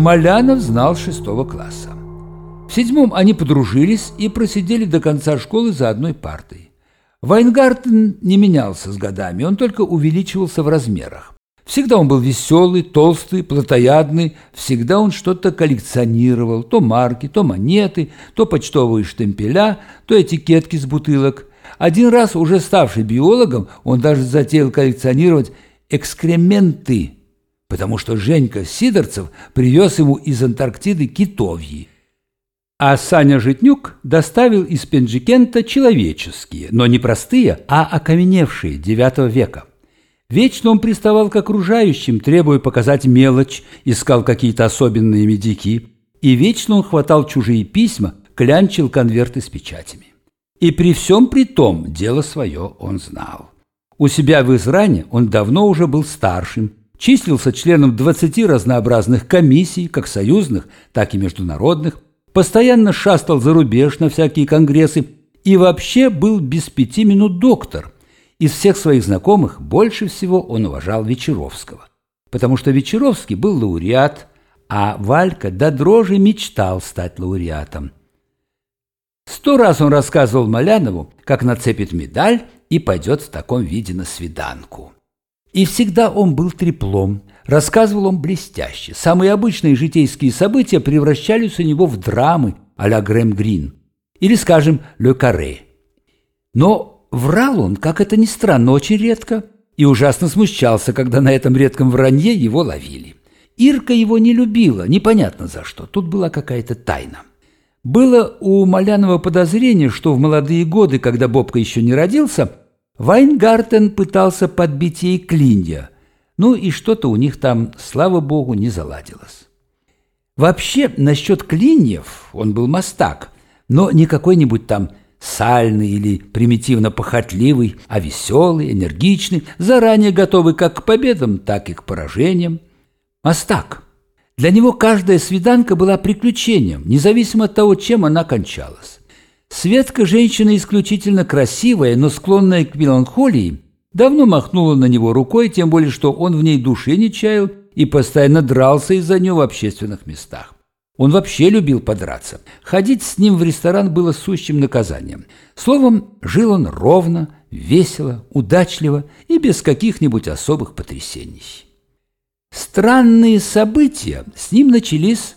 Малянов знал шестого класса. В седьмом они подружились и просидели до конца школы за одной партой. Вайнгартен не менялся с годами, он только увеличивался в размерах. Всегда он был веселый, толстый, плотоядный, всегда он что-то коллекционировал, то марки, то монеты, то почтовые штемпеля, то этикетки с бутылок. Один раз, уже ставший биологом, он даже затеял коллекционировать экскременты, потому что Женька Сидорцев привез ему из Антарктиды китовьи. А Саня Житнюк доставил из Пенджикента человеческие, но не простые, а окаменевшие девятого века. Вечно он приставал к окружающим, требуя показать мелочь, искал какие-то особенные медики. И вечно он хватал чужие письма, клянчил конверты с печатями. И при всем при том дело свое он знал. У себя в Изране он давно уже был старшим, числился членом 20 разнообразных комиссий, как союзных, так и международных, постоянно шастал за рубеж на всякие конгрессы и вообще был без пяти минут доктор – из всех своих знакомых больше всего он уважал Вечеровского, потому что Вечеровский был лауреат, а Валька до дрожи мечтал стать лауреатом. Сто раз он рассказывал Малянову, как нацепит медаль и пойдет в таком виде на свиданку. И всегда он был треплом, рассказывал он блестяще. Самые обычные житейские события превращались у него в драмы а-ля Грэм Грин или, скажем, Ле Карре. Но Врал он, как это ни странно, очень редко, и ужасно смущался, когда на этом редком вранье его ловили. Ирка его не любила, непонятно за что, тут была какая-то тайна. Было у Малянова подозрение, что в молодые годы, когда Бобка еще не родился, Вайнгартен пытался подбить ей клинья, ну и что-то у них там, слава богу, не заладилось. Вообще, насчет клиньев он был мастак, но не какой-нибудь там сальный или примитивно-похотливый, а веселый, энергичный, заранее готовый как к победам, так и к поражениям. Мастак. Для него каждая свиданка была приключением, независимо от того, чем она кончалась. Светка, женщина исключительно красивая, но склонная к меланхолии, давно махнула на него рукой, тем более, что он в ней души не чаял и постоянно дрался из-за нее в общественных местах. Он вообще любил подраться. Ходить с ним в ресторан было сущим наказанием. Словом, жил он ровно, весело, удачливо и без каких-нибудь особых потрясений. Странные события с ним начались,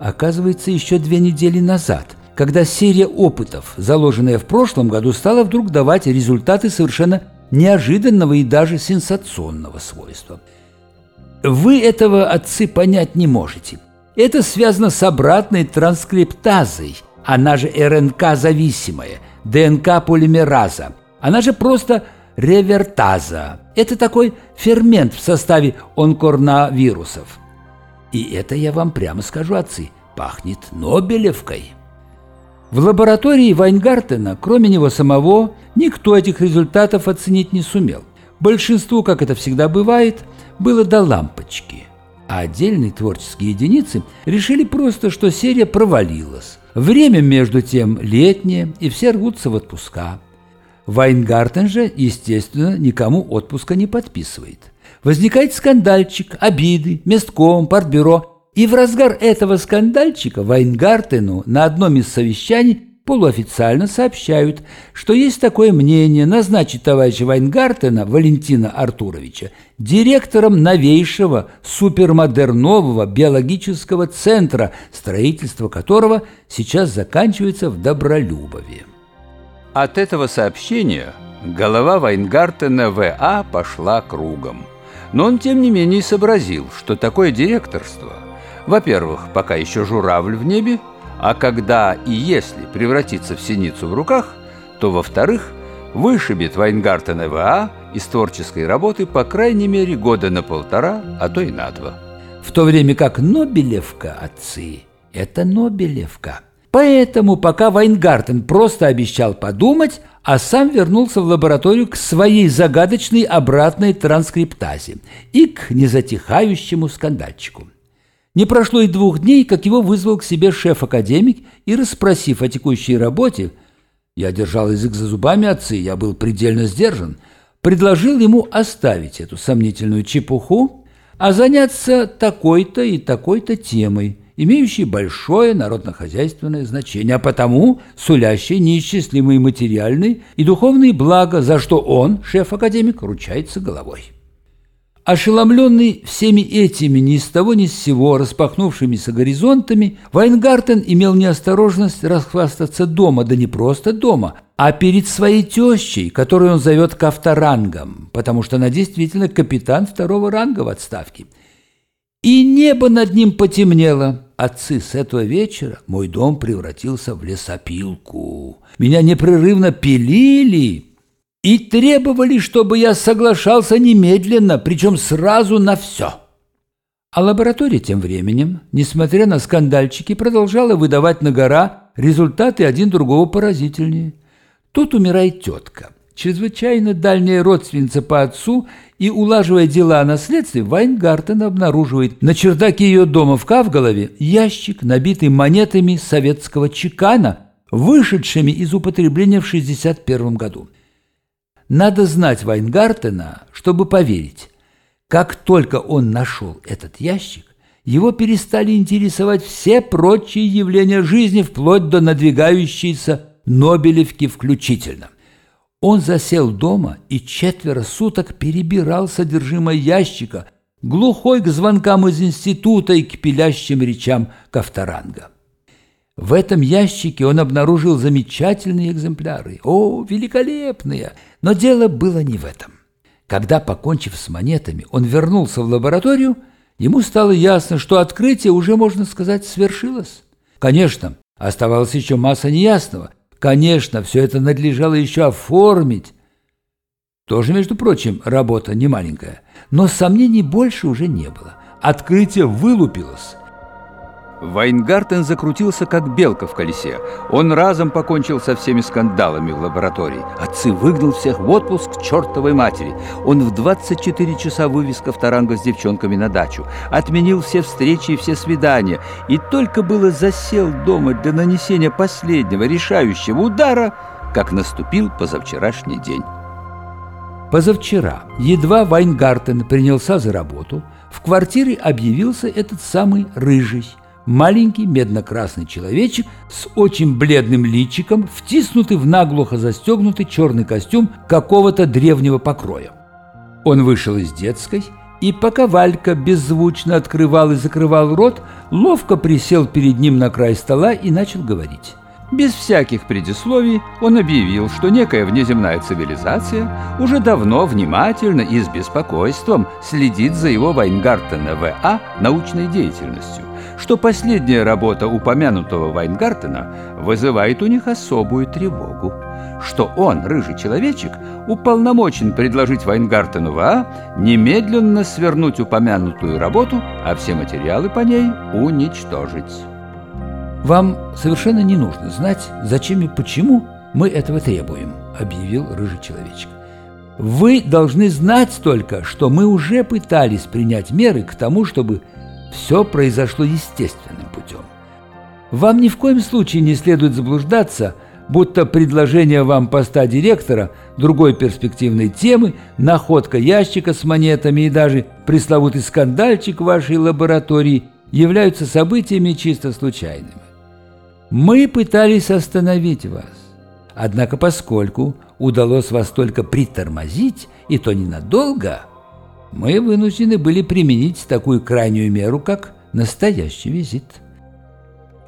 оказывается, еще две недели назад, когда серия опытов, заложенная в прошлом году, стала вдруг давать результаты совершенно неожиданного и даже сенсационного свойства. Вы этого, отцы, понять не можете – это связано с обратной транскриптазой, она же РНК-зависимая, ДНК-полимераза, она же просто ревертаза. Это такой фермент в составе онкорновирусов. И это я вам прямо скажу, отцы, пахнет Нобелевкой. В лаборатории Вайнгартена, кроме него самого, никто этих результатов оценить не сумел. Большинству, как это всегда бывает, было до лампочки – а отдельные творческие единицы решили просто, что серия провалилась. Время, между тем, летнее, и все рвутся в отпуска. Вайнгартен же, естественно, никому отпуска не подписывает. Возникает скандальчик, обиды, местком, партбюро. И в разгар этого скандальчика Вайнгартену на одном из совещаний полуофициально сообщают, что есть такое мнение назначить товарища Вайнгартена Валентина Артуровича директором новейшего супермодернового биологического центра, строительство которого сейчас заканчивается в Добролюбове. От этого сообщения голова Вайнгартена В.А. пошла кругом. Но он, тем не менее, сообразил, что такое директорство, во-первых, пока еще журавль в небе, а когда и если превратится в синицу в руках, то, во-вторых, вышибет Вайнгартена ВА из творческой работы по крайней мере года на полтора, а то и на два. В то время как Нобелевка, отцы, это Нобелевка. Поэтому пока Вайнгартен просто обещал подумать, а сам вернулся в лабораторию к своей загадочной обратной транскриптазе и к незатихающему скандальчику. Не прошло и двух дней, как его вызвал к себе шеф-академик и, расспросив о текущей работе, я держал язык за зубами отцы, я был предельно сдержан, предложил ему оставить эту сомнительную чепуху, а заняться такой-то и такой-то темой, имеющей большое народно-хозяйственное значение, а потому сулящей неисчислимые материальные и духовные блага, за что он, шеф-академик, ручается головой. Ошеломленный всеми этими ни с того ни с сего распахнувшимися горизонтами, Вайнгартен имел неосторожность расхвастаться дома, да не просто дома, а перед своей тещей, которую он зовет кавторангом, потому что она действительно капитан второго ранга в отставке. И небо над ним потемнело. Отцы, с этого вечера мой дом превратился в лесопилку. Меня непрерывно пилили, и требовали, чтобы я соглашался немедленно, причем сразу на все. А лаборатория тем временем, несмотря на скандальчики, продолжала выдавать на гора результаты один другого поразительнее. Тут умирает тетка, чрезвычайно дальняя родственница по отцу, и, улаживая дела о наследстве, Вайнгартен обнаруживает на чердаке ее дома в Кавголове ящик, набитый монетами советского чекана, вышедшими из употребления в 1961 году. Надо знать Вайнгартена, чтобы поверить. Как только он нашел этот ящик, его перестали интересовать все прочие явления жизни, вплоть до надвигающейся Нобелевки включительно. Он засел дома и четверо суток перебирал содержимое ящика, глухой к звонкам из института и к пилящим речам Кавторанга. В этом ящике он обнаружил замечательные экземпляры. О, великолепные! Но дело было не в этом. Когда, покончив с монетами, он вернулся в лабораторию, ему стало ясно, что открытие уже, можно сказать, свершилось. Конечно, оставалась еще масса неясного. Конечно, все это надлежало еще оформить. Тоже, между прочим, работа не маленькая. Но сомнений больше уже не было. Открытие вылупилось. Вайнгартен закрутился, как белка в колесе. Он разом покончил со всеми скандалами в лаборатории. Отцы выгнал всех в отпуск к чертовой матери. Он в 24 часа вывез Ковторанга с девчонками на дачу. Отменил все встречи и все свидания. И только было засел дома для нанесения последнего решающего удара, как наступил позавчерашний день. Позавчера, едва Вайнгартен принялся за работу, в квартире объявился этот самый рыжий – Маленький медно-красный человечек с очень бледным личиком, втиснутый в наглухо застегнутый черный костюм какого-то древнего покроя. Он вышел из детской, и пока Валька беззвучно открывал и закрывал рот, ловко присел перед ним на край стола и начал говорить. Без всяких предисловий он объявил, что некая внеземная цивилизация уже давно внимательно и с беспокойством следит за его Вайнгартена В.А. научной деятельностью, что последняя работа упомянутого Вайнгартена вызывает у них особую тревогу, что он, рыжий человечек, уполномочен предложить Вайнгартену В.А. немедленно свернуть упомянутую работу, а все материалы по ней уничтожить. «Вам совершенно не нужно знать, зачем и почему мы этого требуем», — объявил рыжий человечек. «Вы должны знать только, что мы уже пытались принять меры к тому, чтобы все произошло естественным путем. Вам ни в коем случае не следует заблуждаться, будто предложение вам поста директора другой перспективной темы, находка ящика с монетами и даже пресловутый скандальчик в вашей лаборатории являются событиями чисто случайными. Мы пытались остановить вас. Однако поскольку удалось вас только притормозить, и то ненадолго, мы вынуждены были применить такую крайнюю меру, как настоящий визит.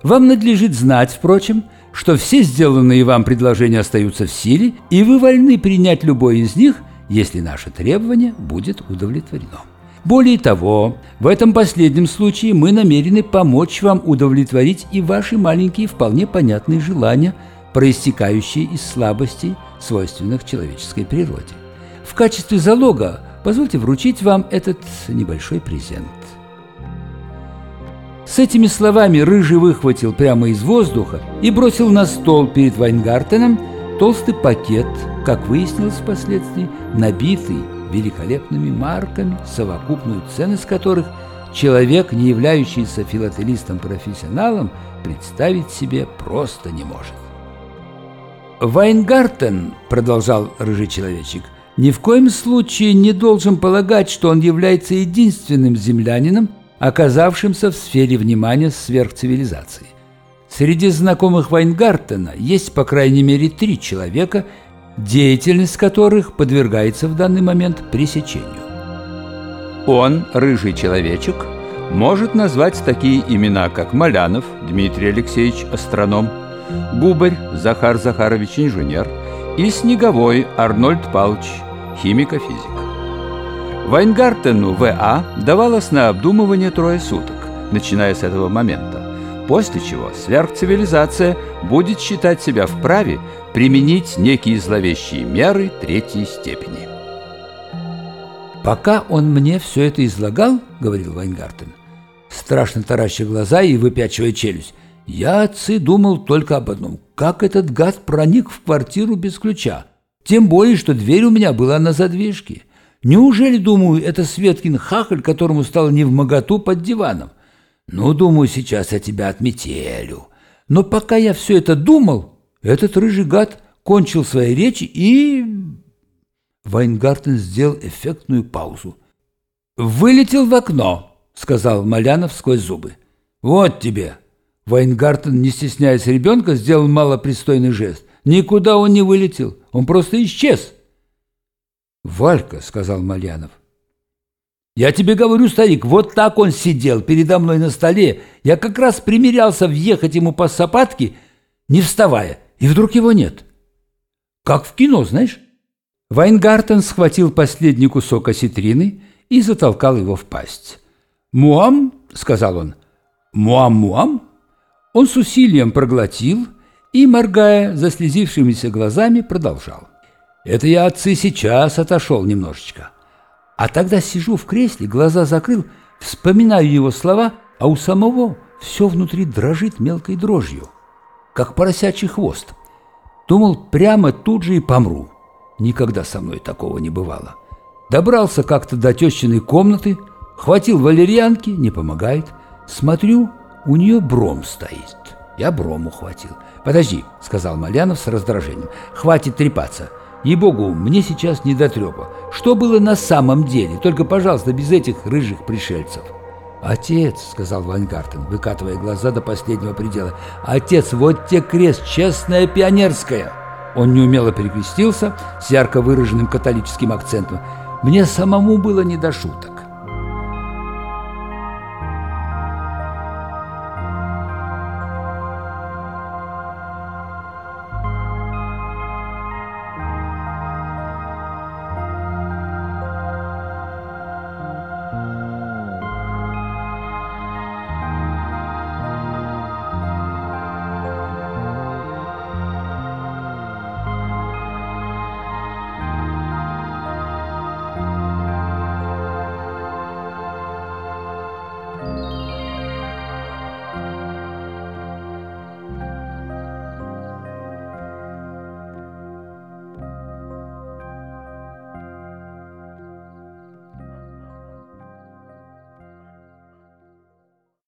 Вам надлежит знать, впрочем, что все сделанные вам предложения остаются в силе, и вы вольны принять любой из них, если наше требование будет удовлетворено. Более того, в этом последнем случае мы намерены помочь вам удовлетворить и ваши маленькие вполне понятные желания, проистекающие из слабостей, свойственных человеческой природе. В качестве залога позвольте вручить вам этот небольшой презент. С этими словами Рыжий выхватил прямо из воздуха и бросил на стол перед Вайнгартеном толстый пакет, как выяснилось впоследствии, набитый великолепными марками, совокупную ценность которых человек, не являющийся филателистом-профессионалом, представить себе просто не может. «Вайнгартен», — продолжал рыжий человечек, — ни в коем случае не должен полагать, что он является единственным землянином, оказавшимся в сфере внимания сверхцивилизации. Среди знакомых Вайнгартена есть по крайней мере три человека, деятельность которых подвергается в данный момент пресечению. Он, рыжий человечек, может назвать такие имена, как Малянов Дмитрий Алексеевич, астроном, Губарь Захар Захарович, инженер, и Снеговой Арнольд Павлович, химико-физик. Вайнгартену В.А. давалось на обдумывание трое суток, начиная с этого момента, после чего сверхцивилизация будет считать себя вправе применить некие зловещие меры третьей степени. «Пока он мне все это излагал, — говорил Вайнгартен, страшно тараща глаза и выпячивая челюсть, я, отцы, думал только об одном. Как этот гад проник в квартиру без ключа? Тем более, что дверь у меня была на задвижке. Неужели, думаю, это Светкин хахаль, которому стало не в моготу под диваном? Ну, думаю, сейчас я тебя отметелю. Но пока я все это думал, этот рыжий гад кончил свои речи и Вайнгартен сделал эффектную паузу. «Вылетел в окно», — сказал Малянов сквозь зубы. «Вот тебе». Вайнгартен, не стесняясь ребенка, сделал малопристойный жест. «Никуда он не вылетел, он просто исчез». «Валька», — сказал Малянов. «Я тебе говорю, старик, вот так он сидел передо мной на столе. Я как раз примерялся въехать ему по сапатке, не вставая, и вдруг его нет. Как в кино, знаешь?» Вайнгартен схватил последний кусок осетрины и затолкал его в пасть. «Муам», — сказал он, «муам-муам». Он с усилием проглотил и, моргая заслезившимися глазами, продолжал. «Это я, отцы, сейчас отошел немножечко. А тогда сижу в кресле, глаза закрыл, вспоминаю его слова, а у самого все внутри дрожит мелкой дрожью, как поросячий хвост. Думал, прямо тут же и помру». Никогда со мной такого не бывало. Добрался как-то до тещиной комнаты, хватил валерьянки, не помогает. Смотрю, у нее бром стоит. Я бром ухватил. «Подожди», — сказал Малянов с раздражением, — «хватит трепаться. Ей-богу, мне сейчас не до трепа. Что было на самом деле? Только, пожалуйста, без этих рыжих пришельцев». «Отец», — сказал Вайнгартен, выкатывая глаза до последнего предела, — «отец, вот те крест, честная пионерская». Он неумело перекрестился с ярко выраженным католическим акцентом. Мне самому было не до шуток.